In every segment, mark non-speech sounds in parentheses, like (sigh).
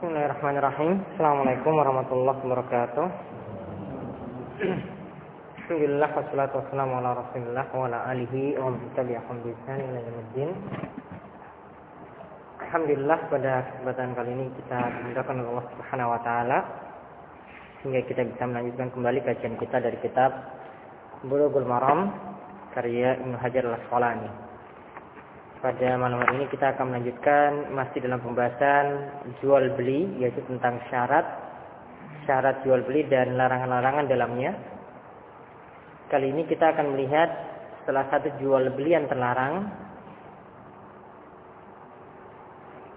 Bismillahirrahmanirrahim. Assalamualaikum warahmatullahi wabarakatuh. Alhamdulillah wassalatu wassalamu ala Rasulillah wa ala alihi wa man tabi'ahum bi ila Alhamdulillah pada kesempatan kali ini kita dimudahkan oleh Allah Subhanahu wa taala sehingga kita bisa melanjutkan kembali kajian kita dari kitab Bulughul Maram karya Ibnu Hajar Al-Asqalani. Pada malam hari ini kita akan melanjutkan masih dalam pembahasan jual beli yaitu tentang syarat syarat jual beli dan larangan-larangan dalamnya. Kali ini kita akan melihat salah satu jual beli yang terlarang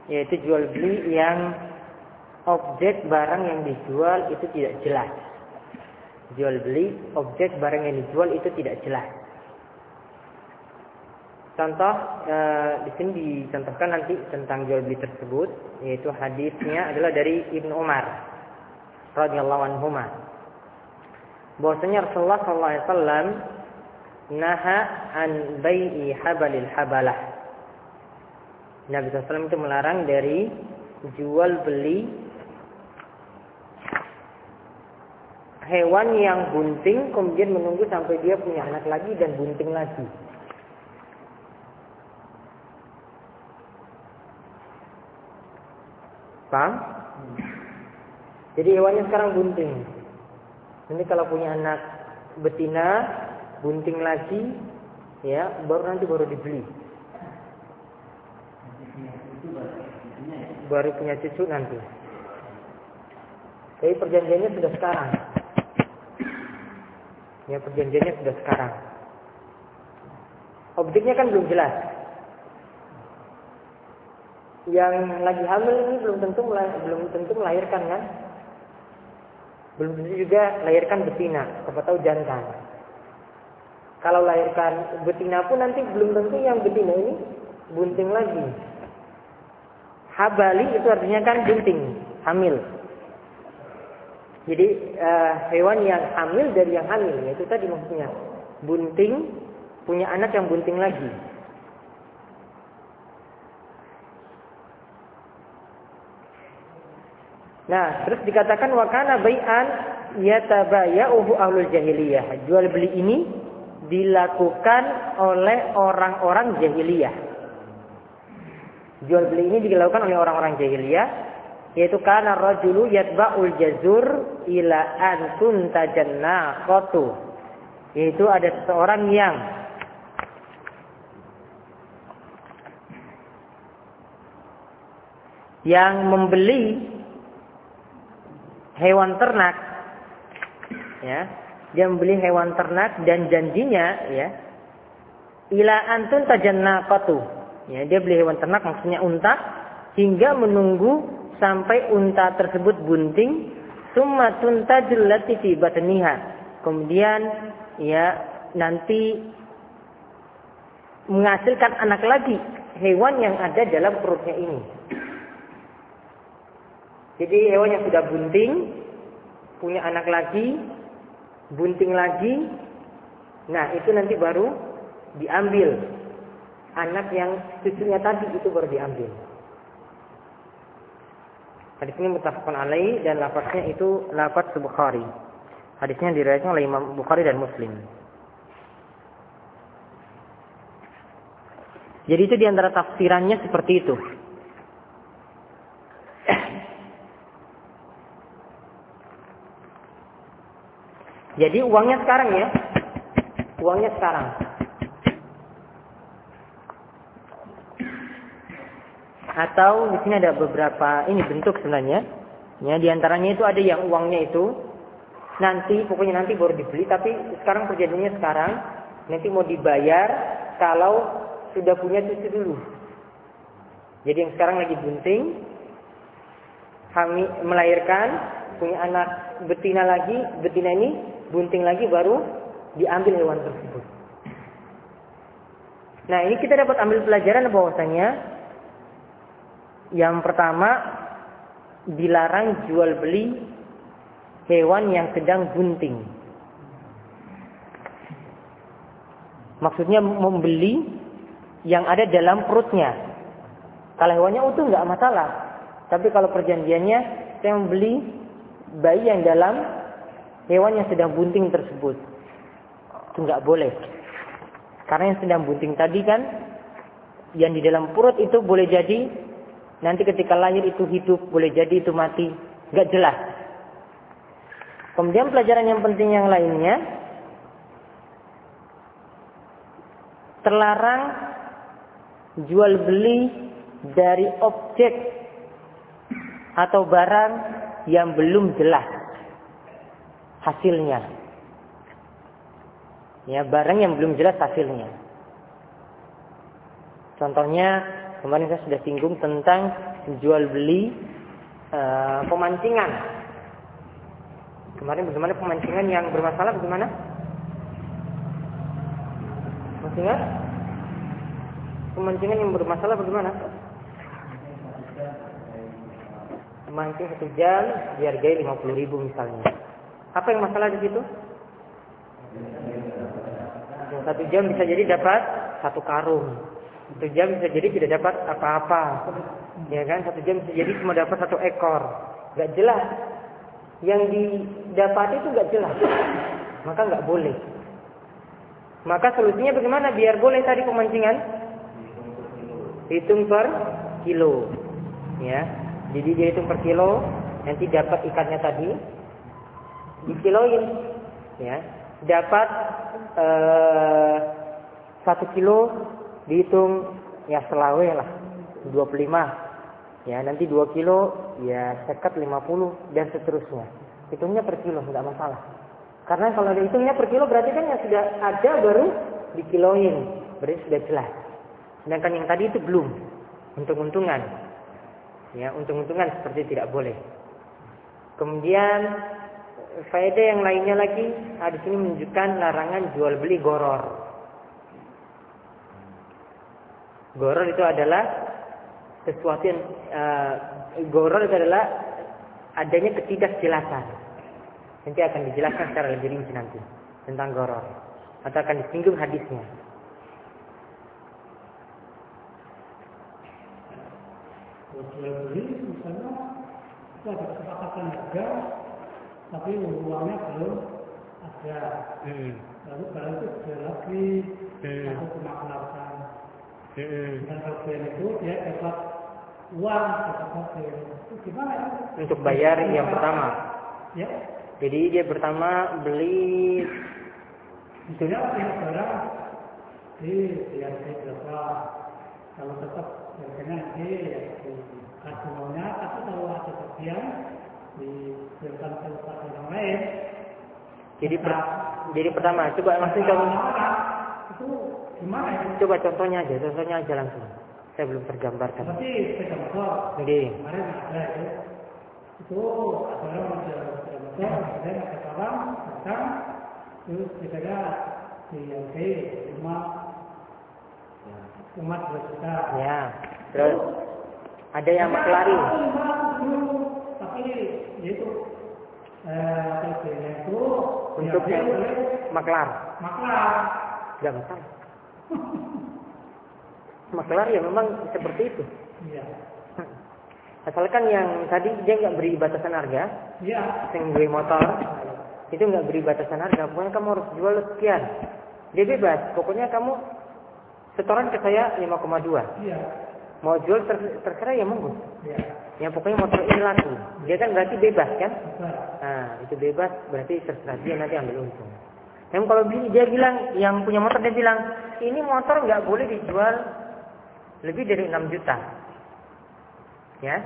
yaitu jual beli yang objek barang yang dijual itu tidak jelas. Jual beli objek barang yang dijual itu tidak jelas. Contoh e, di sini dicontohkan nanti tentang jual beli tersebut yaitu hadisnya adalah dari Ibnu Umar radhiyallahu anhu. Bahwasanya Rasulullah sallallahu alaihi wasallam naha an bai'i habalil habalah. Nabi SAW itu melarang dari jual beli hewan yang bunting kemudian menunggu sampai dia punya anak lagi dan bunting lagi. Paham? Jadi hewannya sekarang bunting. Nanti kalau punya anak betina, bunting lagi, ya baru nanti baru dibeli. Baru punya cucu nanti. Tapi perjanjiannya sudah sekarang. Ya perjanjiannya sudah sekarang. Objeknya kan belum jelas yang lagi hamil ini belum tentu belum tentu melahirkan kan? Belum tentu juga lahirkan betina, siapa tahu jantan. Kalau lahirkan betina pun nanti belum tentu yang betina ini bunting lagi. Habali itu artinya kan bunting, hamil. Jadi uh, hewan yang hamil dari yang hamil, itu tadi maksudnya bunting punya anak yang bunting lagi. Nah, terus dikatakan wakana bai'an yatabaya'uhu ahlul jahiliyah. Jual beli ini dilakukan oleh orang-orang jahiliyah. Jual beli ini dilakukan oleh orang-orang jahiliyah yaitu karena rajulu yatba'ul jazur ila an tuntajanna qatu. Yaitu ada seseorang yang yang membeli hewan ternak. Ya. Dia membeli hewan ternak dan janjinya ya ila antun tajannaqatu. Ya dia beli hewan ternak maksudnya unta hingga menunggu sampai unta tersebut bunting. Summa tuntajul lati fi batniha. Kemudian ya nanti menghasilkan anak lagi hewan yang ada dalam perutnya ini jadi hewan yang sudah bunting, punya anak lagi, bunting lagi, nah itu nanti baru diambil. Anak yang cucunya tadi itu baru diambil. Hadis ini mutafakun alaih dan lafaznya itu lafaz Bukhari. Hadisnya diriwayatkan oleh Imam Bukhari dan Muslim. Jadi itu di antara tafsirannya seperti itu. Jadi uangnya sekarang ya. Uangnya sekarang. Atau di sini ada beberapa ini bentuk sebenarnya. Ya, di antaranya itu ada yang uangnya itu nanti pokoknya nanti baru dibeli tapi sekarang perjanjiannya sekarang nanti mau dibayar kalau sudah punya cucu dulu. Jadi yang sekarang lagi bunting, hamil, melahirkan, punya anak betina lagi, betina ini bunting lagi baru diambil hewan tersebut. Nah ini kita dapat ambil pelajaran bahwasanya yang pertama dilarang jual beli hewan yang sedang bunting. Maksudnya membeli yang ada dalam perutnya. Kalau hewannya utuh nggak masalah. Tapi kalau perjanjiannya saya membeli bayi yang dalam hewan yang sedang bunting tersebut. Itu nggak boleh. Karena yang sedang bunting tadi kan yang di dalam perut itu boleh jadi nanti ketika lahir itu hidup, boleh jadi itu mati. Nggak jelas. Kemudian pelajaran yang penting yang lainnya terlarang jual beli dari objek atau barang yang belum jelas hasilnya. Ya, barang yang belum jelas hasilnya. Contohnya, kemarin saya sudah singgung tentang jual beli e, pemancingan. Kemarin bagaimana pemancingan yang bermasalah bagaimana? Ingat? Pemancingan yang bermasalah bagaimana? Memancing satu jam dihargai 50 ribu misalnya. Apa yang masalah di situ? Satu jam bisa jadi dapat satu karung. Satu jam bisa jadi tidak dapat apa-apa. Ya kan? Satu jam bisa jadi cuma dapat satu ekor. Gak jelas. Yang didapati itu gak jelas. Maka gak boleh. Maka solusinya bagaimana biar boleh tadi pemancingan? Hitung per kilo. Ya. Jadi dia hitung per kilo, nanti dapat ikannya tadi dikiloin. Ya. Dapat eh, satu kilo dihitung ya selawe lah. 25 ya. Nanti 2 kilo ya sekat 50 dan seterusnya. Hitungnya per kilo nggak masalah. Karena kalau dihitungnya per kilo berarti kan yang sudah ada baru dikiloin. Berarti sudah jelas. Sedangkan yang tadi itu belum. Untung-untungan. Ya untung-untungan seperti tidak boleh. Kemudian faedah yang lainnya lagi hadis ini menunjukkan larangan jual beli goror. Goror itu adalah sesuatu yang uh, goror itu adalah adanya ketidakjelasan. Nanti akan dijelaskan secara lebih rinci nanti tentang goror. Atau akan disinggung hadisnya. Jual beli misalnya itu ada kesepakatan harga tapi uangnya belum ada. Hmm. lalu barang itu jual lagi. Hmm. atau pemaklasan Hmm. dan bagian itu dia dapat uang dapat bagian. Itu gimana untuk bayar yang pertama? Ya. Jadi dia pertama beli dia punya barang di dia berapa. Kalau tetap harganya nanti ya di kasinonya tapi kalau ada bagian orang lain. Jadi per, jadi pertama coba langsung Orang itu gimana ya? Coba contohnya aja contohnya aja langsung. Saya belum tergambarkan. Sepeda motor. Kemarin ada itu itu ada orang menjual sepeda motor kemudian ada orang datang terus sepeda dihargai lima lima dua juta. Ya terus ada yang maklari tapi itu eh itu untuk diambil yang oleh maklar. Maklar masalah maklar ya memang seperti itu. Iya. Asalkan yang tadi dia nggak beri batasan harga. Iya. Yang beli motor itu nggak beri batasan harga. Pokoknya kamu harus jual sekian. Dia bebas. Pokoknya kamu setoran ke saya 5,2 iya. Mau jual ter- terserah ya monggo. Iya yang pokoknya motor ini laku. Dia kan berarti bebas kan? Nah itu bebas berarti terserah dia nanti ambil untung. Yang kalau bi- dia bilang yang punya motor dia bilang ini motor nggak boleh dijual lebih dari 6 juta. Ya?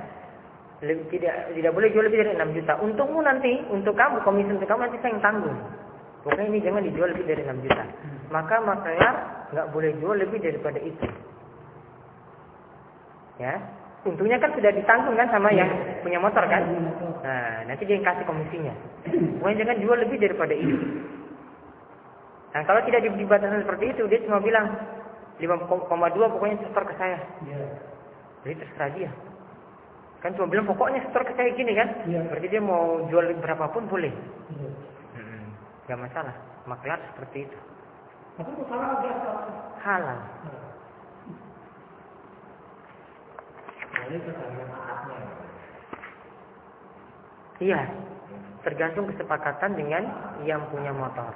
Lebih, tidak tidak boleh jual lebih dari 6 juta. Untungmu nanti untuk kamu komisi untuk kamu nanti saya yang tanggung. Pokoknya ini jangan dijual lebih dari 6 juta. Maka makanya nggak boleh jual lebih daripada itu. Ya untungnya kan sudah ditanggung kan sama yang punya motor kan? Nah nanti dia yang kasih komisinya. Pokoknya jangan jual lebih daripada itu nah kalau tidak diberi batasan seperti itu dia cuma bilang 5,2 pokoknya setor ke saya. Iya. Jadi terserah dia. Kan cuma bilang pokoknya setor ke saya gini kan? Iya. berarti dia mau jual berapapun boleh. Iya. Nggak masalah. Maklar seperti itu. Halal Jadi manfaatnya. Iya, tergantung kesepakatan dengan yang punya motor.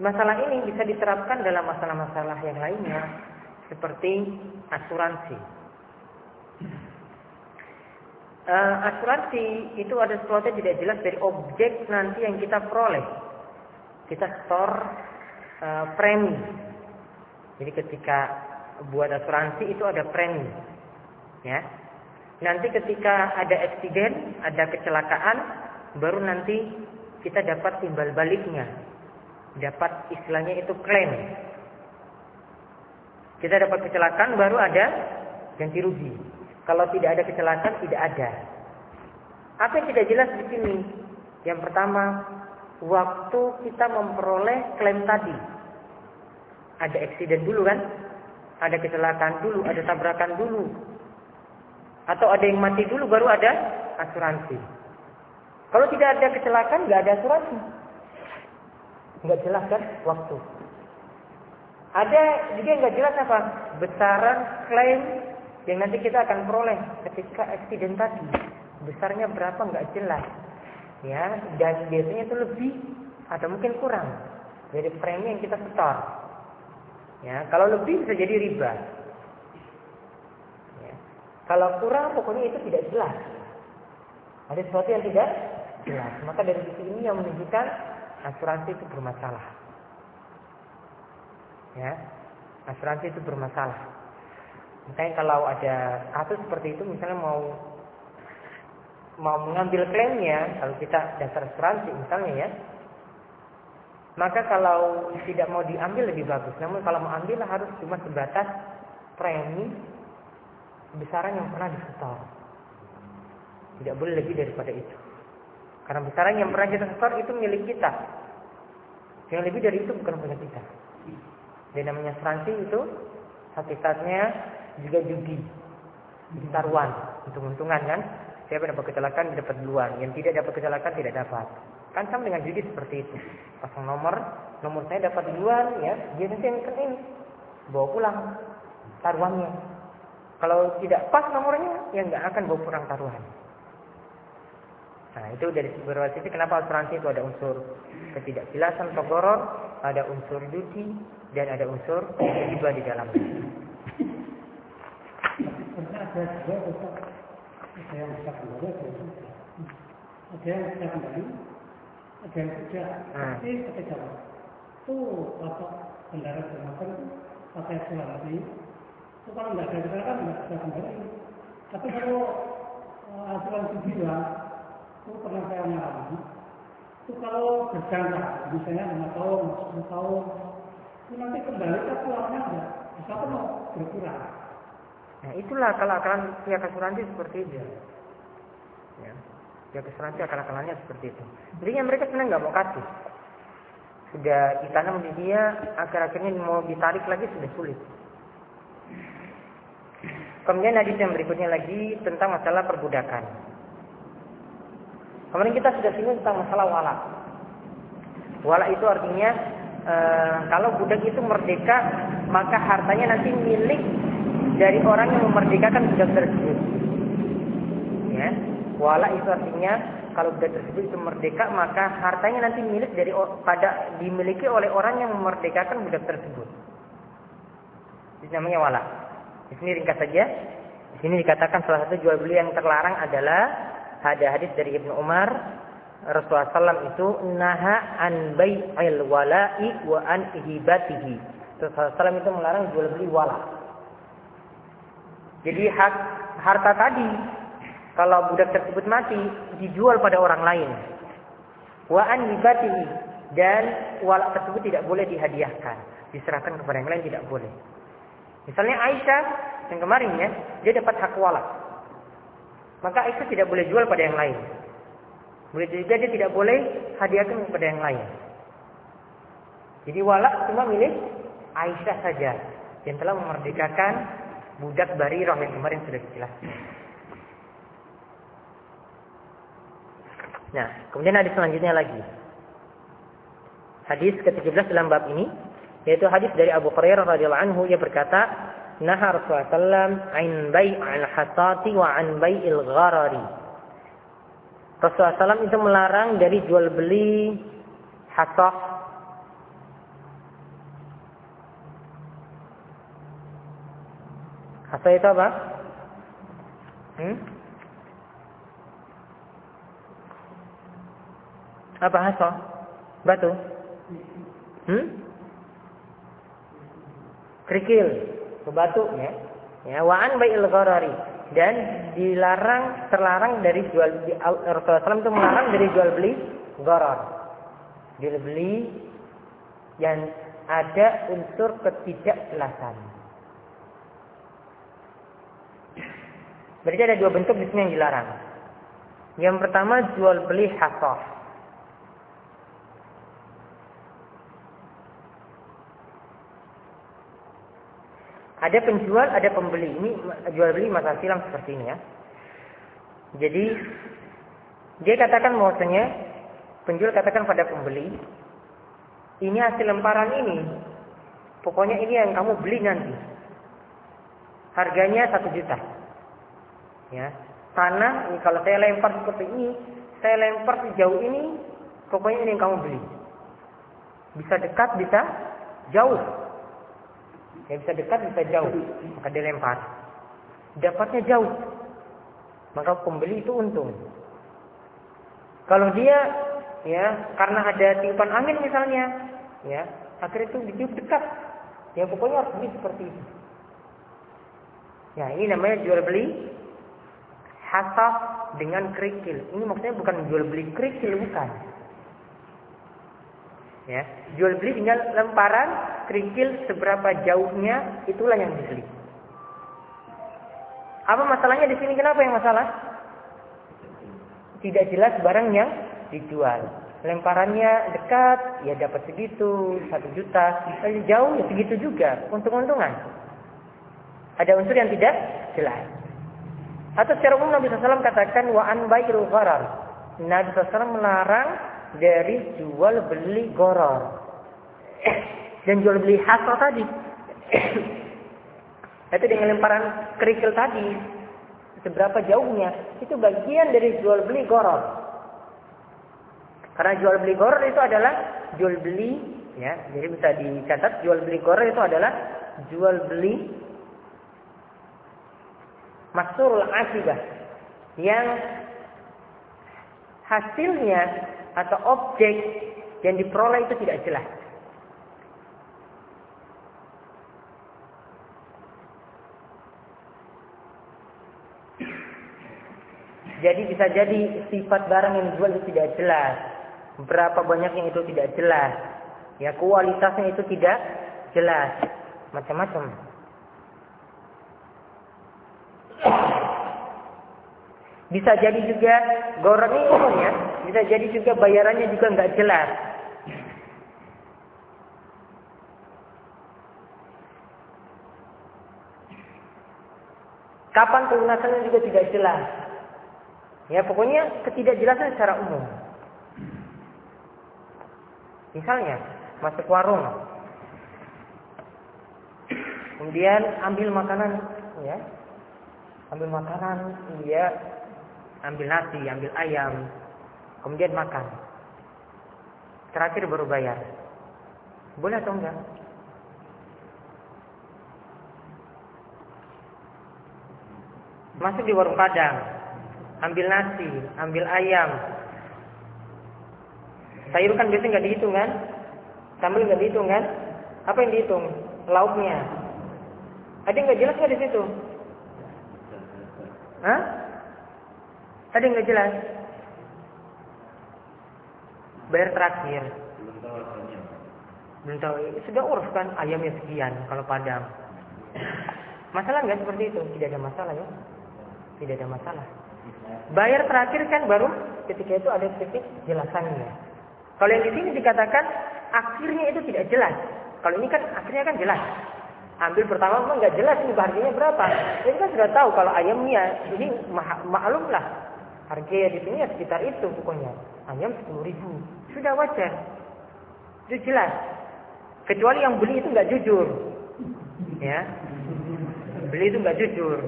Masalah ini bisa diterapkan dalam masalah-masalah yang lainnya, seperti asuransi. Uh, asuransi itu ada sesuatu yang tidak jelas dari objek nanti yang kita peroleh. Kita store uh, premi. Jadi ketika buat asuransi itu ada premi. Ya. Nanti ketika ada eksiden, ada kecelakaan, baru nanti kita dapat timbal baliknya. Dapat istilahnya itu klaim. Kita dapat kecelakaan baru ada ganti rugi. Kalau tidak ada kecelakaan tidak ada. Apa yang tidak jelas di sini? Yang pertama, waktu kita memperoleh klaim tadi. Ada eksiden dulu kan? Ada kecelakaan dulu, ada tabrakan dulu, atau ada yang mati dulu baru ada asuransi. Kalau tidak ada kecelakaan nggak ada asuransi. Nggak jelas kan waktu. Ada juga yang nggak jelas apa besaran klaim yang nanti kita akan peroleh ketika eksiden tadi. Besarnya berapa nggak jelas. Ya, dan biasanya itu lebih atau mungkin kurang dari premi yang kita setor. Ya, kalau lebih bisa jadi riba. Kalau kurang pokoknya itu tidak jelas. Ada sesuatu yang tidak jelas. Maka dari sisi ini yang menunjukkan asuransi itu bermasalah. Ya, asuransi itu bermasalah. Misalnya kalau ada kasus seperti itu, misalnya mau mau mengambil klaimnya, kalau kita dasar asuransi misalnya ya, maka kalau tidak mau diambil lebih bagus. Namun kalau mau ambil harus cuma sebatas premi besaran yang pernah disetor. Tidak boleh lebih daripada itu. Karena besaran yang pernah kita setor itu milik kita. Yang lebih dari itu bukan punya kita. Dan namanya asuransi itu hakikatnya juga judi. Taruhan, untung-untungan kan. Siapa dapat kecelakaan dapat duluan. Yang tidak dapat kecelakaan tidak dapat. Kan sama dengan judi seperti itu. Pasang nomor, nomor saya dapat duluan ya, dia nanti yang ini bawa pulang taruhannya. Kalau tidak pas nomornya, ya nggak akan bawa pulang taruhan. Nah, itu dari beberapa sisi kenapa asuransi itu ada unsur ketidakjelasan pegoror, ada unsur judi, dan ada unsur riba di dalamnya. Ada ada yang bisa kembali, ada yang tidak. Ada yang bisa kembali, ada yang tidak. Hmm. Tapi ketika itu bapak kendaraan bermotor itu pakai asuransi, itu kalau nggak ada kecelakaan nggak bisa kembali. Tapi kalau uh, asuransi jiwa, itu pernah saya mengalami, itu kalau berjangka, misalnya lima tahun, sepuluh tahun, itu nanti kembali ke uangnya enggak, bisa mau berkurang. Nah itulah akal-akalan pihak asuransi seperti itu. Ya. Pihak asuransi akal-akalannya seperti itu. Jadi mereka sebenarnya nggak mau kasih. Sudah ditanam di dia, akhir-akhirnya mau ditarik lagi sudah sulit. Kemudian hadis yang berikutnya lagi tentang masalah perbudakan. Kemudian kita sudah singgung tentang masalah wala. Wala itu artinya e, kalau budak itu merdeka maka hartanya nanti milik dari orang yang memerdekakan budak tersebut. Ya, wala itu artinya kalau budak tersebut itu merdeka maka hartanya nanti milik dari pada dimiliki oleh orang yang memerdekakan budak tersebut. Itu namanya wala. Di sini ringkas saja. Di sini dikatakan salah satu jual beli yang terlarang adalah ada hadis dari Ibnu Umar Rasulullah SAW itu naha an bai'il wala'i wa an ihibatihi. Rasulullah SAW itu melarang jual beli wala. Jadi hak harta tadi kalau budak tersebut mati dijual pada orang lain. Wa an dan wala tersebut tidak boleh dihadiahkan, diserahkan kepada yang lain tidak boleh. Misalnya Aisyah yang kemarin ya, dia dapat hak wala. Maka Aisyah tidak boleh jual pada yang lain. Boleh juga dia tidak boleh hadiahkan kepada yang lain. Jadi wala cuma milik Aisyah saja yang telah memerdekakan budak Barirah yang kemarin sudah dijelaskan. Nah, kemudian hadis selanjutnya lagi. Hadis ke-17 dalam bab ini yaitu hadis dari Abu Hurairah radhiyallahu anhu ia berkata Naha Rasulullah sallam an bai'al hasati wa an bai'il gharari. Rasulullah sallam itu melarang dari jual beli hasah Hasah itu apa? Hmm? Apa hasah? Batu? Hmm? Kerikil, batu ya. Ya, wa'an bai'il gharari dan dilarang terlarang dari jual Rasulullah SAW itu melarang dari jual beli gharar. Jual beli yang ada unsur ketidakjelasan. Berarti ada dua bentuk di sini yang dilarang. Yang pertama jual beli hasah. Ada penjual, ada pembeli. Ini jual beli masa silam seperti ini ya. Jadi dia katakan bahwasanya penjual katakan pada pembeli, ini hasil lemparan ini. Pokoknya ini yang kamu beli nanti. Harganya satu juta. Ya, tanah ini kalau saya lempar seperti ini, saya lempar sejauh ini, pokoknya ini yang kamu beli. Bisa dekat, bisa jauh. Yang bisa dekat bisa jauh, maka dia lempar. Dapatnya jauh, maka pembeli itu untung. Kalau dia ya karena ada tiupan angin misalnya, ya akhirnya itu ditiup dekat. Ya pokoknya harus beli seperti itu. Ya ini namanya jual beli hasaf dengan kerikil. Ini maksudnya bukan jual beli kerikil bukan. Ya, jual beli tinggal lemparan kerikil seberapa jauhnya itulah yang dibeli. Apa masalahnya di sini? Kenapa yang masalah? Tidak jelas barang yang dijual. Lemparannya dekat, ya dapat segitu, satu juta. Kalau jauh, ya segitu juga. Untung-untungan. Ada unsur yang tidak jelas. Atau secara umum Nabi SAW katakan wa an bayrul gharar. Nabi SAW melarang dari jual beli goror dan jual beli hasil tadi. itu dengan lemparan kerikil tadi seberapa jauhnya itu bagian dari jual beli goror. Karena jual beli goror itu adalah jual beli ya, jadi bisa dicatat jual beli goror itu adalah jual beli masurul asibah yang hasilnya atau objek yang diperoleh itu tidak jelas. Jadi bisa jadi sifat barang yang dijual itu tidak jelas. Berapa banyaknya itu tidak jelas. Ya kualitasnya itu tidak jelas. Macam-macam. Bisa jadi juga goreng ini umum ya. Bisa jadi juga bayarannya juga nggak jelas. Kapan pelunasannya juga tidak jelas. Ya pokoknya ketidakjelasan secara umum. Misalnya masuk warung, kemudian ambil makanan, ya, ambil makanan, dia ambil nasi, ambil ayam, kemudian makan. Terakhir baru bayar. Boleh atau enggak? Masuk di warung Padang, ambil nasi, ambil ayam. Sayur kan biasanya nggak dihitung kan? Sambal nggak dihitung kan? Apa yang dihitung? Lauknya. Ada yang nggak jelas nggak di situ? Hah? Ada yang nggak jelas? bayar terakhir. Belum tahu harganya. Belum tahu. Sudah urus kan ayamnya sekian kalau Padang. Masalah nggak seperti itu? Tidak ada masalah ya. Tidak ada masalah. Bayar terakhir kan baru ketika itu ada titik jelasannya. Kalau yang di sini dikatakan akhirnya itu tidak jelas. Kalau ini kan akhirnya kan jelas. Ambil pertama memang nggak jelas ini harganya berapa. Ini kan sudah tahu kalau ayamnya ini maklum lah harganya di sini ya sekitar itu pokoknya. Ayam sepuluh ribu. Sudah wajar. Itu jelas. Kecuali yang beli itu nggak jujur. Ya. pembeli itu nggak jujur.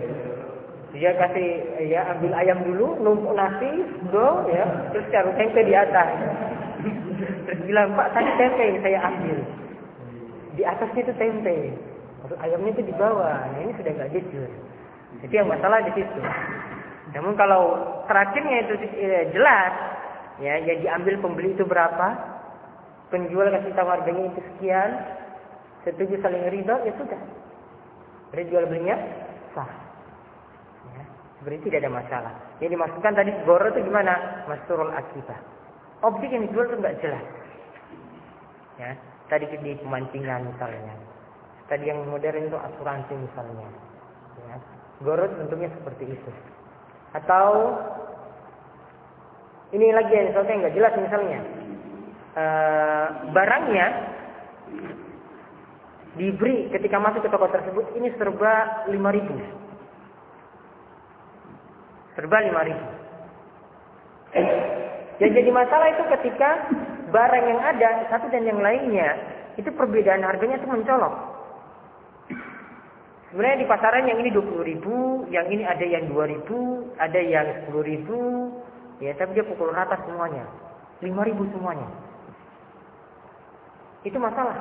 Dia kasih ya ambil ayam dulu, numpuk nasi, go ya, terus taruh tempe di atas. Terus bilang Pak tadi tempe yang saya ambil. Di atasnya itu tempe. Ayamnya itu di bawah. Nah, ini sudah nggak jujur. Jadi yang masalah di situ. Namun kalau terakhirnya itu eh, jelas, ya yang diambil pembeli itu berapa, penjual kasih tahu harganya itu sekian, setuju saling ridho, ya sudah. Jadi jual belinya sah. Ya, sebenarnya tidak ada masalah. Yang dimasukkan tadi goro itu gimana? Masurul akibah. Objek yang dijual itu nggak jelas. Ya, tadi di pemancingan misalnya. Tadi yang modern itu asuransi misalnya. Ya. Goro tentunya seperti itu. Atau ini lagi yang yang nggak jelas misalnya. E, barangnya diberi ketika masuk ke toko tersebut ini serba 5000 serba 5000 yang jadi masalah itu ketika barang yang ada satu dan yang lainnya itu perbedaan harganya itu mencolok sebenarnya di pasaran yang ini 20 ribu yang ini ada yang 2 ribu ada yang 10 ribu. Ya tapi dia pukul rata semuanya. 5 ribu semuanya. Itu masalah.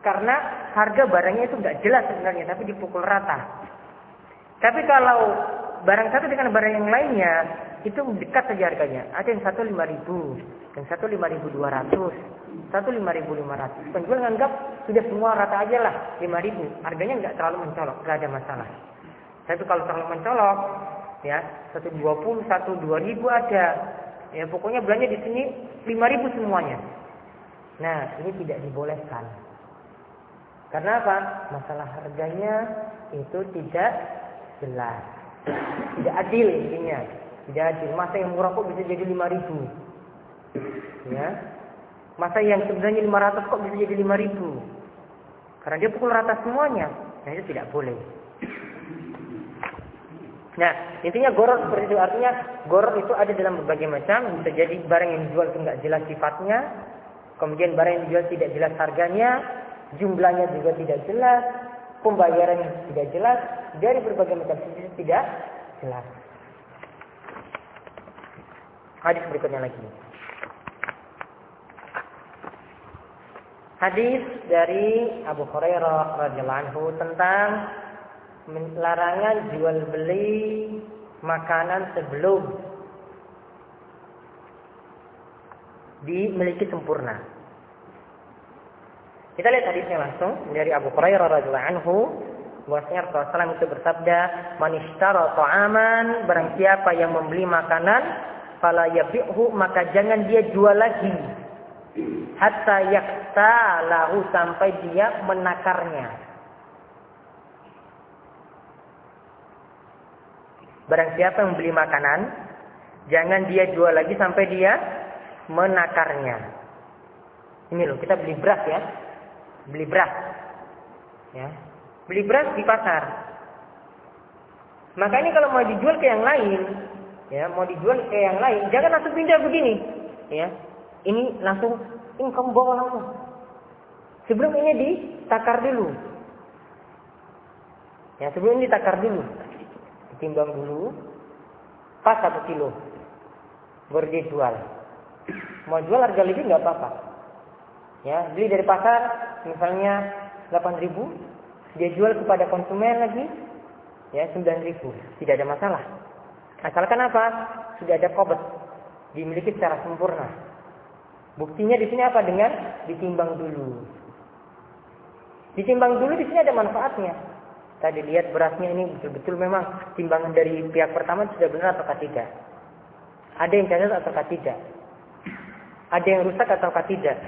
Karena harga barangnya itu nggak jelas sebenarnya, tapi dipukul rata. Tapi kalau barang satu dengan barang yang lainnya, itu dekat saja harganya. Ada yang satu lima ribu, yang satu lima ribu dua ratus, satu lima ribu lima ratus. Penjual menganggap sudah semua rata aja lah lima ribu. Harganya nggak terlalu mencolok, nggak ada masalah. Tapi kalau terlalu mencolok, ya satu dua puluh, satu dua ribu ada. Ya pokoknya belanja di sini lima ribu semuanya. Nah ini tidak dibolehkan. Karena apa? Masalah harganya itu tidak jelas. Tidak adil intinya. Tidak adil. Masa yang murah kok bisa jadi 5 ribu? Ya. Masa yang sebenarnya 500 kok bisa jadi 5 ribu? Karena dia pukul rata semuanya. Nah itu tidak boleh. Nah, intinya goror seperti itu. Artinya goror itu ada dalam berbagai macam. Bisa jadi barang yang dijual itu nggak jelas sifatnya. Kemudian barang yang dijual tidak jelas harganya jumlahnya juga tidak jelas, pembayarannya tidak jelas, dari berbagai macam sisi tidak jelas. Hadis berikutnya lagi. Hadis dari Abu Hurairah radhiyallahu anhu tentang larangan jual beli makanan sebelum dimiliki sempurna. Kita lihat hadisnya langsung dari Abu Hurairah radhiyallahu anhu bahwasanya Rasulullah itu bersabda, "Man ishtara ta'aman, barang siapa yang membeli makanan, fala yabi'hu, maka jangan dia jual lagi. Hatta yakta lahu sampai dia menakarnya. Barang siapa yang membeli makanan, jangan dia jual lagi sampai dia menakarnya. Ini loh, kita beli beras ya beli beras. Ya. Beli beras di pasar. Makanya kalau mau dijual ke yang lain, ya, mau dijual ke yang lain, jangan langsung pindah begini. Ya. Ini langsung ini kamu bawa langsung. Sebelum ini ditakar dulu. Ya, sebelum ini ditakar dulu. Ditimbang dulu. Pas satu kilo. Baru dijual. Mau jual harga lebih nggak apa-apa. Ya, beli dari pasar misalnya 8.000, dia jual kepada konsumen lagi ya 9.000. Tidak ada masalah. Asalkan apa? Sudah ada kobet dimiliki secara sempurna. Buktinya di sini apa? Dengan ditimbang dulu. Ditimbang dulu di sini ada manfaatnya. Tadi lihat berasnya ini betul-betul memang timbangan dari pihak pertama sudah benar atau tidak. Ada yang cacat atau tidak. Ada yang rusak atau tidak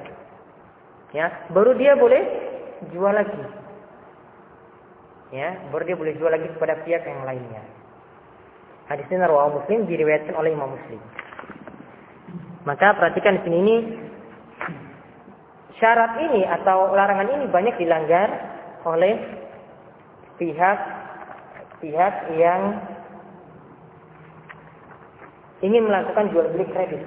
ya baru dia boleh jual lagi ya baru dia boleh jual lagi kepada pihak yang lainnya hadis ini rawahu muslim diriwayatkan oleh imam muslim maka perhatikan di sini ini syarat ini atau larangan ini banyak dilanggar oleh pihak pihak yang ingin melakukan jual beli kredit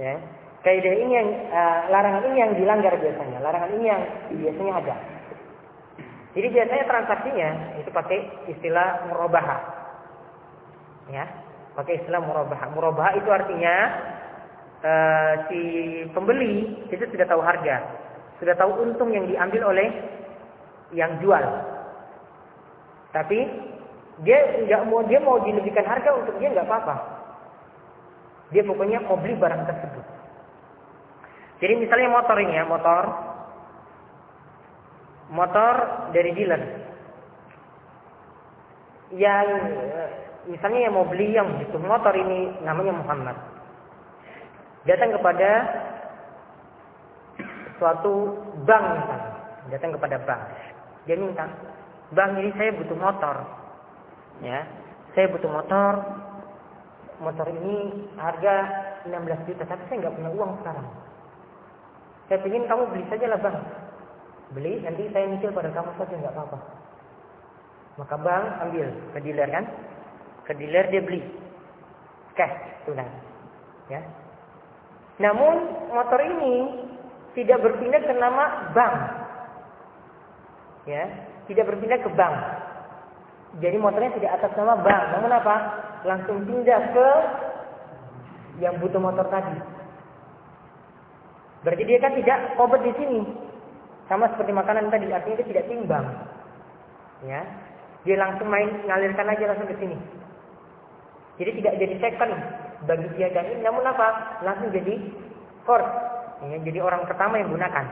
ya Kaidah ini yang uh, larangan ini yang dilanggar biasanya. Larangan ini yang biasanya ada. Jadi biasanya transaksinya itu pakai istilah murabaha. Ya, pakai istilah murabaha. Murabaha itu artinya uh, si pembeli itu sudah tahu harga, sudah tahu untung yang diambil oleh yang jual. Tapi dia nggak mau dia mau dilebihkan harga untuk dia nggak apa-apa. Dia pokoknya mau beli barang tersebut. Jadi misalnya motor ini ya, motor motor dari dealer. Yang misalnya yang mau beli yang butuh motor ini namanya Muhammad. Datang kepada suatu bank misalnya. Datang kepada bank. Dia minta, "Bang, ini saya butuh motor." Ya. Saya butuh motor. Motor ini harga 16 juta, tapi saya nggak punya uang sekarang. Saya ingin kamu beli saja lah bang. Beli, nanti saya nyicil pada kamu saja nggak apa-apa. Maka bang ambil ke dealer kan, ke dealer dia beli cash tunai, ya. Namun motor ini tidak berpindah ke nama bank, ya, tidak berpindah ke bank. Jadi motornya tidak atas nama bank, namun apa? Langsung pindah ke yang butuh motor tadi. Berarti dia kan tidak obat di sini. Sama seperti makanan tadi, artinya dia tidak timbang. Ya. Dia langsung main ngalirkan aja langsung ke sini. Jadi tidak jadi second bagi dia dan ini, namun apa? Langsung jadi first. Ya, jadi orang pertama yang gunakan.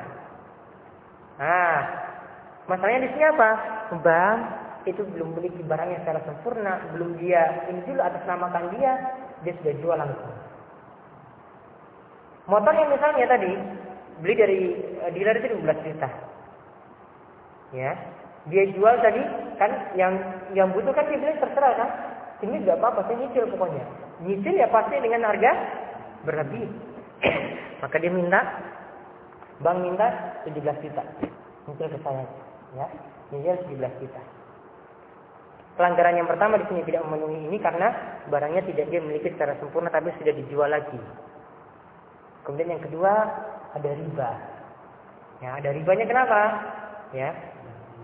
Nah, masalahnya di sini apa? Bang, itu belum memiliki barangnya secara sempurna, belum dia ini dulu atas namakan dia, dia sudah jual langsung. Motor yang misalnya tadi beli dari uh, dealer itu 12 juta. Ya. Dia jual tadi kan yang yang butuh kan dia bilang terserah kan. Ini enggak apa-apa, saya nyicil pokoknya. Nyicil ya pasti dengan harga berlebih. (coughs) Maka dia minta bank minta 17 juta. Nyicil ke saya. Ya. Nyicil 17 juta. Pelanggaran yang pertama di sini tidak memenuhi ini karena barangnya tidak dia miliki secara sempurna tapi sudah dijual lagi. Kemudian yang kedua ada riba. Ya, ada ribanya kenapa? Ya.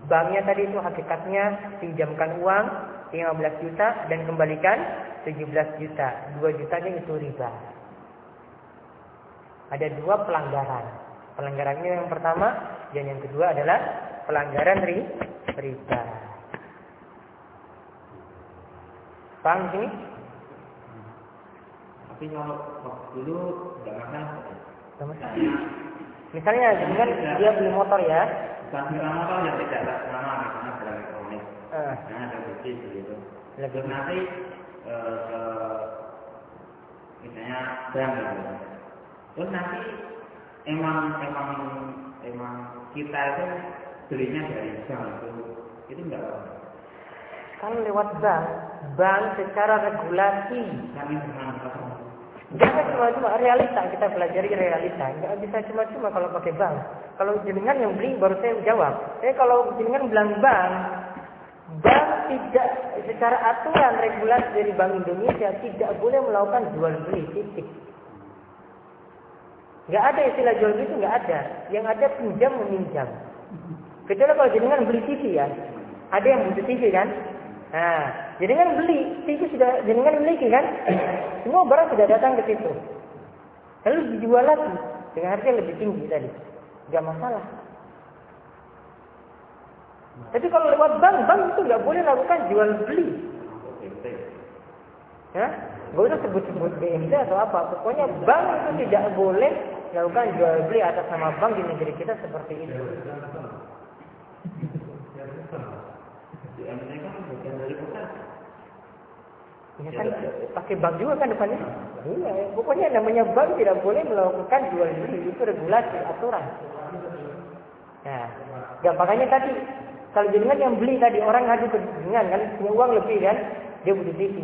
Banknya tadi itu hakikatnya pinjamkan uang 15 juta dan kembalikan 17 juta. 2 jutanya itu riba. Ada dua pelanggaran. Pelanggarannya yang pertama dan yang kedua adalah pelanggaran ri, riba. Paham sini? Tapi kalau dulu tidak masalah. Misalnya, dengan dia beli motor ya. Bukan beli motor yang tidak misalnya barang elektronik. Uh. Nah, ada bukti begitu. Lebih. Nanti eh, misalnya bank gitu. Terus nanti emang emang emang kita itu belinya dari bank itu itu enggak apa Kalau lewat bank, bank secara regulasi kami Jangan cuma-cuma realita, kita pelajari realita. Enggak bisa cuma-cuma kalau pakai bank. Kalau jenengan yang beli baru saya jawab. Eh kalau jenengan bilang bank, bank tidak secara aturan regulasi dari Bank Indonesia tidak boleh melakukan jual beli titik. Enggak ada istilah jual beli itu enggak ada. Yang ada pinjam meminjam. Kecuali kalau jenengan beli TV ya. Ada yang butuh TV kan? Nah, jenengan beli, TV sudah jenengan miliki kan? Semua barang sudah datang ke situ. Lalu dijual lagi dengan harga yang lebih tinggi tadi. Gak masalah. Tapi kalau lewat bank, bank itu nggak boleh lakukan jual beli. Ya, gak usah sebut-sebut BND atau apa. Pokoknya bank itu tidak boleh melakukan jual beli atas nama bank di negeri kita seperti itu. Ya kan pakai bank juga kan depannya. Iya, pokoknya namanya bank tidak boleh melakukan jual beli itu regulasi aturan. Nah, gampangannya tadi kalau jenengan yang beli tadi orang ngadu ke jenengan kan punya uang lebih kan, dia butuh TV.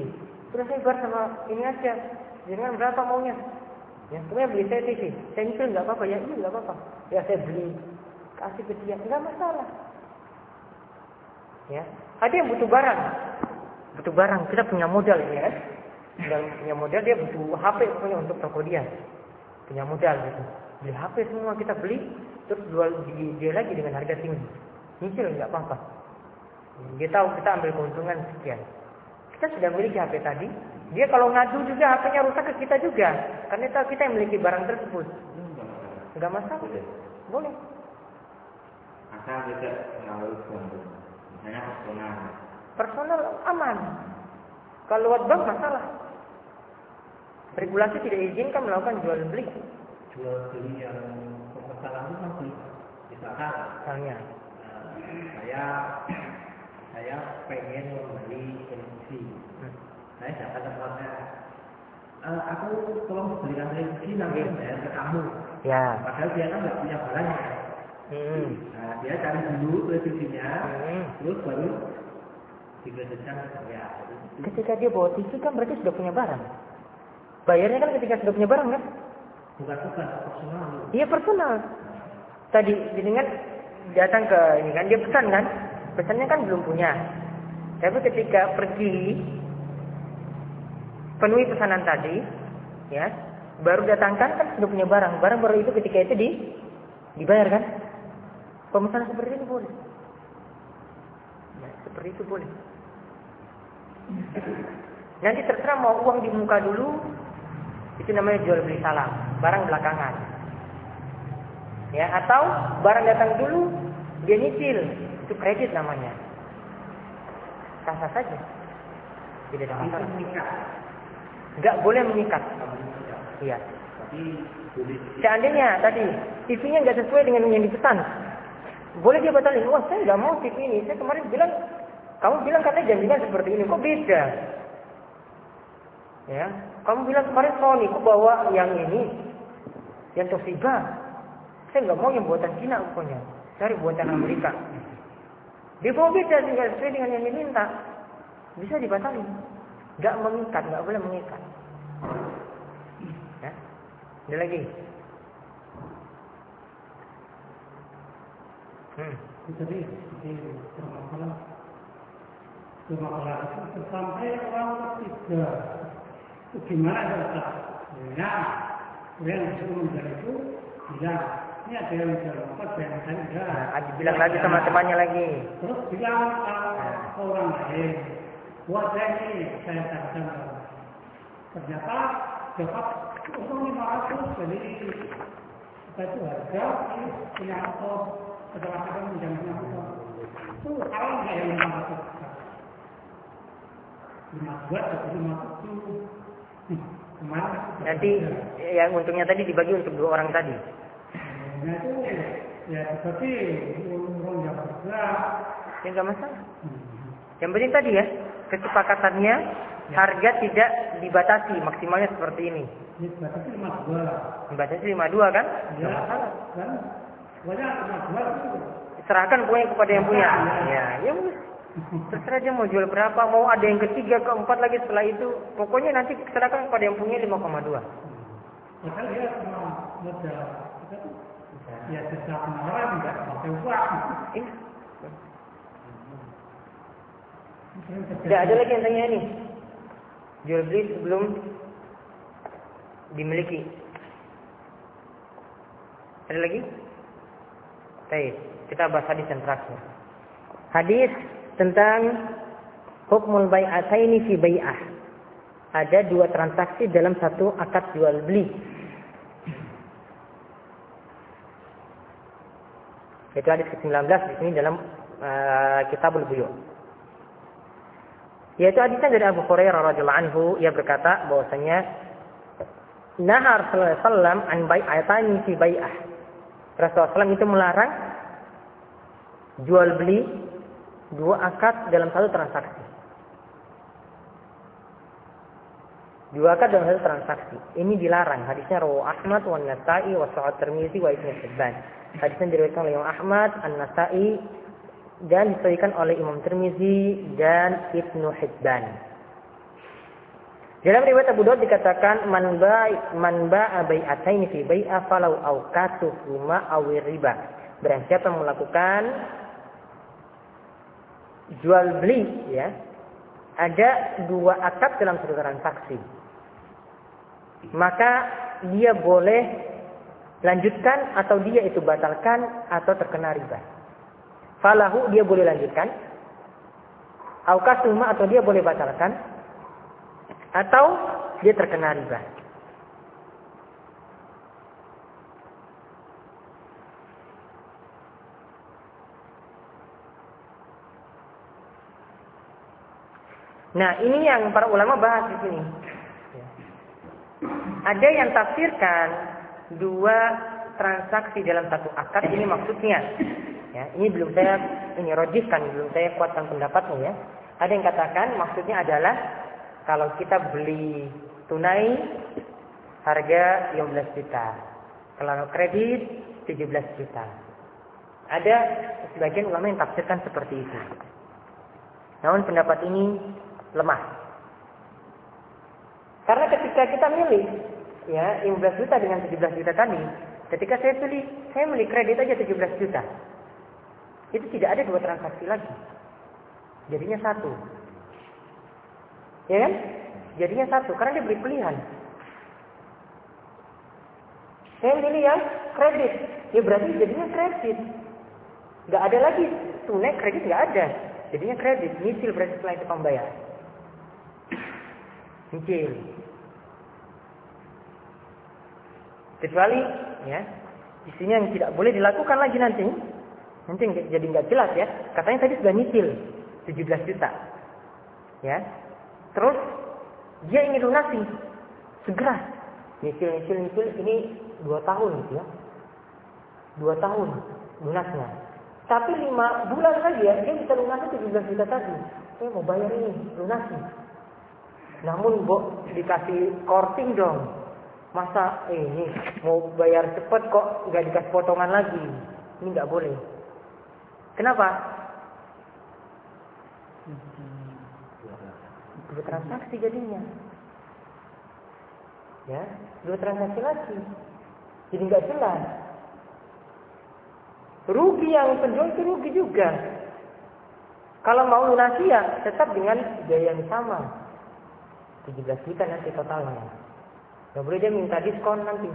Terus saya bar sama ini aja, jenengan berapa maunya? Ya, sebenarnya beli saya TV. Saya nyicil nggak apa-apa ya, iya nggak apa-apa. Ya saya beli kasih ke dia, nggak masalah. Ya, ada yang butuh barang, butuh barang, kita punya modal ini kan. Dan punya modal dia butuh HP pokoknya untuk toko dia. Punya modal gitu. Beli HP semua kita beli, terus jual dia lagi dengan harga tinggi. Nyicil nggak apa-apa. Dia tahu kita ambil keuntungan sekian. Kita sudah memiliki HP tadi. Dia kalau ngadu juga HP-nya rusak ke kita juga. Karena tahu kita yang memiliki barang tersebut. Enggak masalah. Boleh. Boleh. Asal tidak melalui. Misalnya personal. Personal aman. Kalau lewat bank masalah. Regulasi tidak izinkan melakukan jual beli. jual beli yang pemesanan itu di misalkan Misalnya. Saya saya pengen membeli televisi saya dapat tempatnya Eh, aku tolong belikan televisi nanti bayar ke kamu Ya. padahal dia kan nggak punya barangnya Hmm. nah, dia cari dulu televisinya Hmm. terus baru digratiskan ke saya Ketika dia bawa TV kan berarti sudah punya barang. Bayarnya kan ketika sudah punya barang kan? bukan bukan personal Iya personal. Tadi dengan datang ke ini kan dia pesan kan? Pesannya kan belum punya. Tapi ketika pergi penuhi pesanan tadi, ya, baru datangkan kan sudah punya barang. Barang baru itu ketika itu di dibayar kan? Pemesanan seperti itu boleh. Ya, seperti itu boleh. Nanti terserah mau uang di muka dulu, itu namanya jual beli salam, barang belakangan. Ya, atau barang datang dulu, dia nyicil, itu kredit namanya. Sah-sah saja. Tidak ada masalah. nggak boleh mengikat Iya. Seandainya tadi TV-nya nggak sesuai dengan yang dipesan, boleh dia batalin. Wah, saya nggak mau TV ini. Saya kemarin bilang, kamu bilang katanya janjinya seperti ini. Kok beda? Ya, kamu bilang kemarin Sony, kok bawa yang ini, yang Toshiba. Saya nggak mau yang buatan Cina pokoknya. Cari buatan Amerika. Bawa beda tinggal sesuai dengan yang diminta. Bisa dibatalin. Nggak mengikat, nggak boleh mengikat. Ya. Ada lagi. Hmm. jadi di permasalahan sampai orang itu gimana Ustaz? Ya, menjual itu bilang ini ada yang enggak. Nah, bilang lagi sama temannya lagi. Terus bilang uh, ke orang lain, buat saya ini saya katakan ternyata dapat untung lima ratus jadi kita itu harga? Punya punya motor itu kalau nggak yang lima ratus lima dua atau lima tujuh. Hmm, Nanti yang untungnya tadi dibagi untuk dua orang tadi. Nah itu ya seperti orang yang bergerak Ya nggak masalah. Hmm. Yang penting tadi ya kesepakatannya harga tidak dibatasi maksimalnya seperti ini. berarti lima dua Dibatasi 52 kan? Ya, Nggak masalah. kan? Lima dua Serahkan pokoknya kepada yang punya. Ya, ya wis. Terserah dia mau jual berapa, mau ada yang ketiga, keempat lagi setelah itu. Pokoknya nanti serahkan kepada yang punya 5,2. Padahal dia cuma modal kita tuh ya pakai uang. Iya. Tidak ada lagi yang tanya ini. Jual beli sebelum dimiliki. Ada lagi? Baik, kita bahas hadis yang terakhir. Hadis tentang hukmul bai'ataini fi bai'ah. Ada dua transaksi dalam satu akad jual beli. Itu hadis ke-19 di sini dalam uh, Kitabul Buyu. Yaitu hadisnya dari Abu Hurairah radhiyallahu anhu ia berkata bahwasanya Nahar wasallam an bai'atani fi bai'ah. Rasulullah SAW itu melarang jual beli dua akad dalam satu transaksi. Dua akad dalam satu transaksi. Ini dilarang. Hadisnya rawu Ahmad wa Nasa'i wa Sa'ad Tirmizi wa Ibnu Hibban. Hadisnya diriwayatkan oleh Imam Ahmad, An-Nasa'i dan disebutkan oleh Imam Tirmizi dan Ibnu Hibban. Dalam riwayat Abu Daud dikatakan man ba'i man ba'a bai'ataini fi bai'a falau awqatu huma awir riba. Barang siapa melakukan jual beli ya ada dua akad dalam satu transaksi maka dia boleh lanjutkan atau dia itu batalkan atau terkena riba falahu dia boleh lanjutkan. Aukasuma atau dia boleh batalkan. Atau dia terkena riba. Nah, ini yang para ulama bahas di sini. Ada yang tafsirkan dua transaksi dalam satu akad ini maksudnya. Ya, ini belum saya ini rojihkan, belum saya kuatkan pendapatnya ya. Ada yang katakan maksudnya adalah kalau kita beli tunai harga 15 juta. Kalau kredit 17 juta. Ada sebagian ulama yang tafsirkan seperti itu. Namun pendapat ini lemah. Karena ketika kita milih ya 15 juta dengan 17 juta tadi, ketika saya beli, saya beli kredit aja 17 juta. Itu tidak ada dua transaksi lagi. Jadinya satu. Ya kan? Jadinya satu, karena dia beli pilihan. Saya milih yang kredit. Ya berarti jadinya kredit. Gak ada lagi tunai kredit gak ada. Jadinya kredit, nyicil berarti setelah itu pembayar. Nyicil. Kecuali ya, di yang tidak boleh dilakukan lagi nanti. Nanti jadi nggak jelas ya. Katanya tadi sudah nyicil 17 juta. Ya. Terus dia ingin lunasi segera. Nyicil, nyicil, nyicil ini dua tahun gitu ya. Dua tahun lunasnya. Tapi lima bulan saja dia bisa lunasi 17 juta tadi. Saya mau bayar ini, lunasi. Namun bu, dikasih korting dong. Masa ini mau bayar cepat kok nggak dikasih potongan lagi? Ini nggak boleh. Kenapa? Dua transaksi jadinya. Ya, dua transaksi lagi. Jadi nggak jelas. Rugi yang penjual itu rugi juga. Kalau mau lunasi ya tetap dengan biaya yang sama. 17 juta nanti totalnya. Gak boleh dia minta diskon nanti.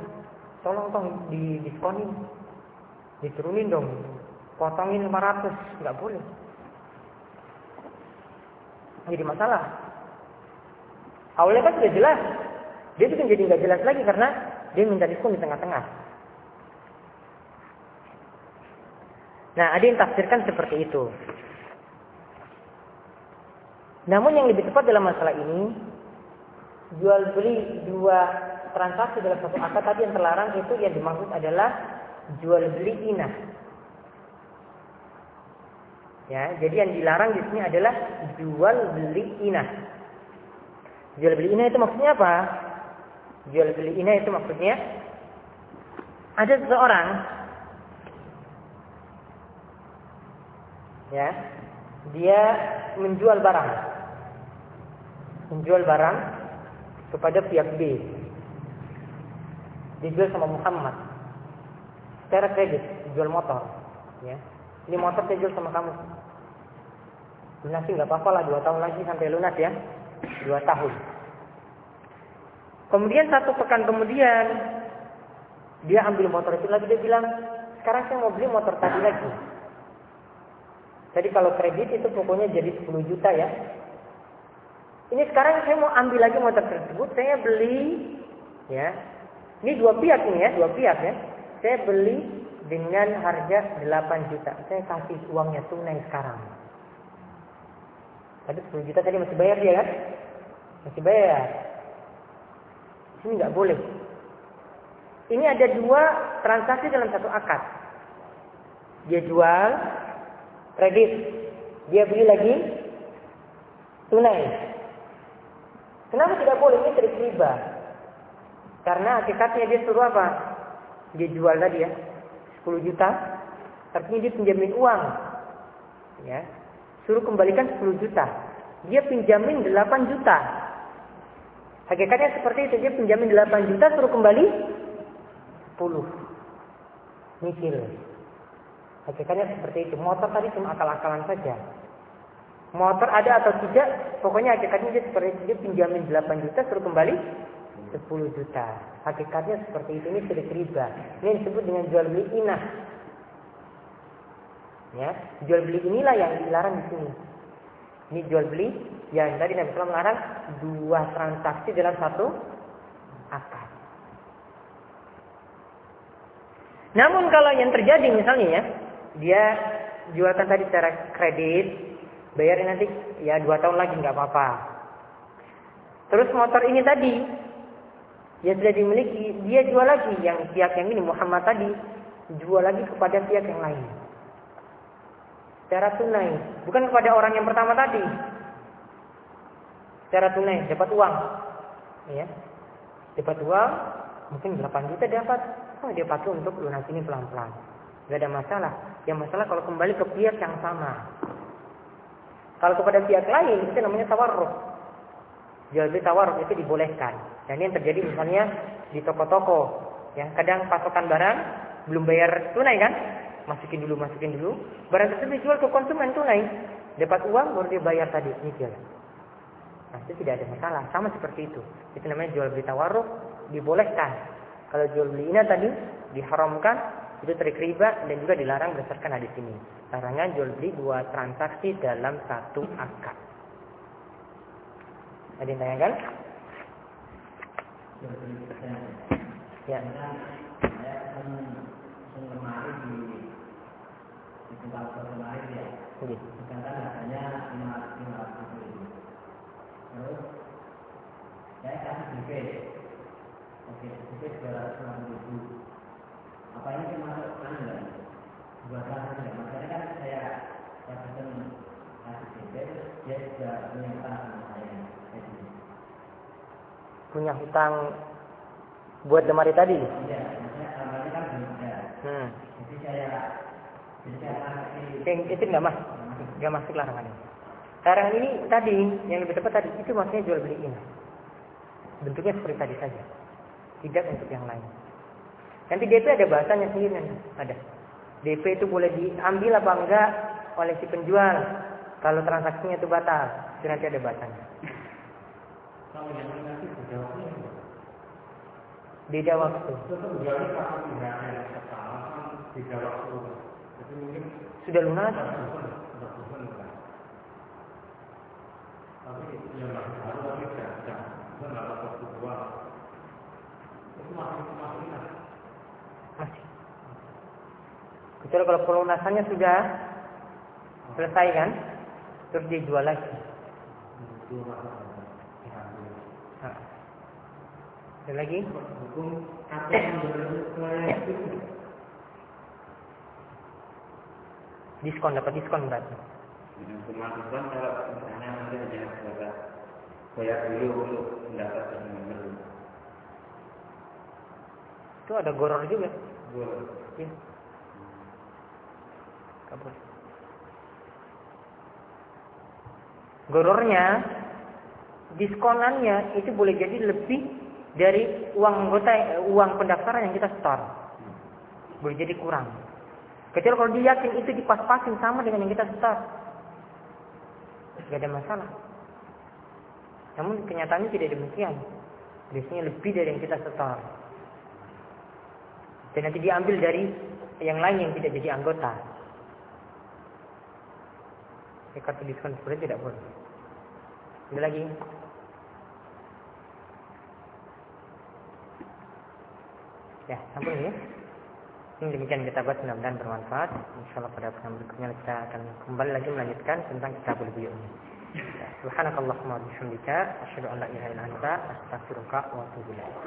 Tolong tolong di diskonin. Diturunin dong. Potongin 500. Gak boleh. Jadi masalah. Awalnya kan sudah jelas. Dia juga jadi nggak jelas lagi karena dia minta diskon di tengah-tengah. Nah, ada yang tafsirkan seperti itu. Namun yang lebih tepat dalam masalah ini, jual beli dua transaksi dalam satu akad tadi yang terlarang itu yang dimaksud adalah jual beli inah. Ya, jadi yang dilarang di sini adalah jual beli inah. Jual beli inah itu maksudnya apa? Jual beli inah itu maksudnya ada seseorang ya, dia menjual barang. Menjual barang kepada pihak B. Dijual sama Muhammad. Secara kredit, jual motor. Ya. Ini motor saya jual sama kamu. Lunasi nggak apa-apa lah, dua tahun lagi sampai lunas ya. Dua tahun. Kemudian satu pekan kemudian, dia ambil motor itu lagi, dia bilang, sekarang saya mau beli motor tadi lagi. Jadi kalau kredit itu pokoknya jadi 10 juta ya. Ini sekarang saya mau ambil lagi motor tersebut, saya beli ya. Ini dua pihak ini ya, dua pihak ya. Saya beli dengan harga 8 juta. Saya kasih uangnya tunai sekarang. Tadi 10 juta tadi masih bayar dia kan? Masih bayar. Ini nggak boleh. Ini ada dua transaksi dalam satu akad. Dia jual kredit, dia beli lagi tunai. Kenapa tidak boleh? Ini trik riba. Karena hakikatnya dia suruh apa? Dia jual tadi ya. 10 juta. Artinya dia pinjamin uang. Ya. Suruh kembalikan 10 juta. Dia pinjamin 8 juta. Hakikatnya seperti itu. Dia pinjamin 8 juta suruh kembali 10. Nyicil. Hakikatnya seperti itu. Motor tadi cuma akal-akalan saja motor ada atau tidak, pokoknya hakikatnya dia seperti itu. Dia pinjamin 8 juta, suruh kembali 10 juta. Hakikatnya seperti itu. Ini sudah riba. Ini disebut dengan jual beli inah. Ya, jual beli inilah yang dilarang di sini. Ini jual beli yang tadi Nabi SAW melarang dua transaksi dalam satu akad. Namun kalau yang terjadi misalnya ya, dia jualkan tadi secara kredit, bayarin nanti ya dua tahun lagi nggak apa-apa. Terus motor ini tadi yang sudah dimiliki, dia jual lagi yang pihak yang ini Muhammad tadi jual lagi kepada pihak yang lain. Secara tunai, bukan kepada orang yang pertama tadi. Secara tunai dapat uang. Ya. Dapat uang, mungkin 8 juta dapat. Oh, dia pakai untuk lunas ini pelan-pelan. Gak ada masalah. Yang masalah kalau kembali ke pihak yang sama. Kalau kepada pihak lain, itu namanya tawarruf. Jual beli tawarruf itu dibolehkan. Dan ini yang terjadi misalnya di toko-toko. Ya, kadang pasokan barang belum bayar tunai kan? Masukin dulu, masukin dulu. Barang tersebut dijual ke konsumen tunai. Dapat uang baru dia bayar tadi. Ini Nah, itu tidak ada masalah. Sama seperti itu. Itu namanya jual beli tawarruf dibolehkan. Kalau jual beli ini tadi diharamkan, itu tarik riba dan juga dilarang berdasarkan hadis ini. Larangan jual beli dua transaksi dalam satu akad. Ada yang tanyakan? Ya. Terus saya kasih Oke, Apa ini termasuk enggak? Dua ratus enggak? Makanya kan saya katakan kasih DP, dia sudah punya hutang sama saya. Punya hutang buat lemari tadi? Iya, maksudnya lemari kan belum ada. Hmm. Jadi saya jadi saya kasih. Itu nggak mas, nggak masuk larangannya. Larangan ini tadi yang lebih tepat tadi itu maksudnya jual beliin. Bentuknya seperti tadi saja tidak untuk yang lain. Nanti DP ada bahasanya sendiri nanti. Ada. DP itu boleh diambil apa enggak oleh si penjual. Kalau transaksinya itu batal, itu nanti ada bahasanya. Beda waktu. Sudah lunas. Tapi yang baru tapi tidak. Tidak waktu dua masih. Kecuali kalau pelunasannya sudah selesai kan, terus dijual lagi. Nah. Ada lagi? Diskon dapat diskon berarti. Cuma diskon kalau misalnya nanti hanya bayar dulu untuk mendapatkan nomor itu ada goror juga. Goror. Ya. Gorornya, diskonannya itu boleh jadi lebih dari uang anggota uang pendaftaran yang kita store. Boleh jadi kurang. Kecuali kalau dia yakin itu dipas-pasin sama dengan yang kita store. Tidak ada masalah. Namun kenyataannya tidak demikian. Biasanya lebih dari yang kita setor. Dan nanti diambil dari yang lain yang tidak jadi anggota. Ya, kartu diskon seperti tidak boleh. Ada lagi? Ya, sampai ya. Ini demikian kita buat mudah-mudahan bermanfaat. Insya Allah pada pertemuan berikutnya kita akan kembali lagi melanjutkan tentang kitabul buyut ini. Ya, Subhanakallahumma wa bihamdika asyhadu an la ilaha illa anta astaghfiruka wa atubu ilaik.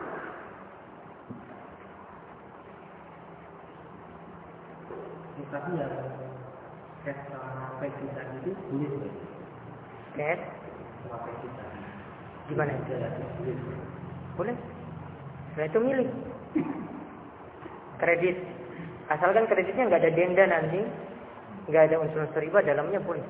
tapi cash sama kita itu boleh cash sama kita gimana? Itu boleh nah itu milik kredit. Asalkan kreditnya nggak ada denda nanti nggak ada unsur-unsur riba dalamnya boleh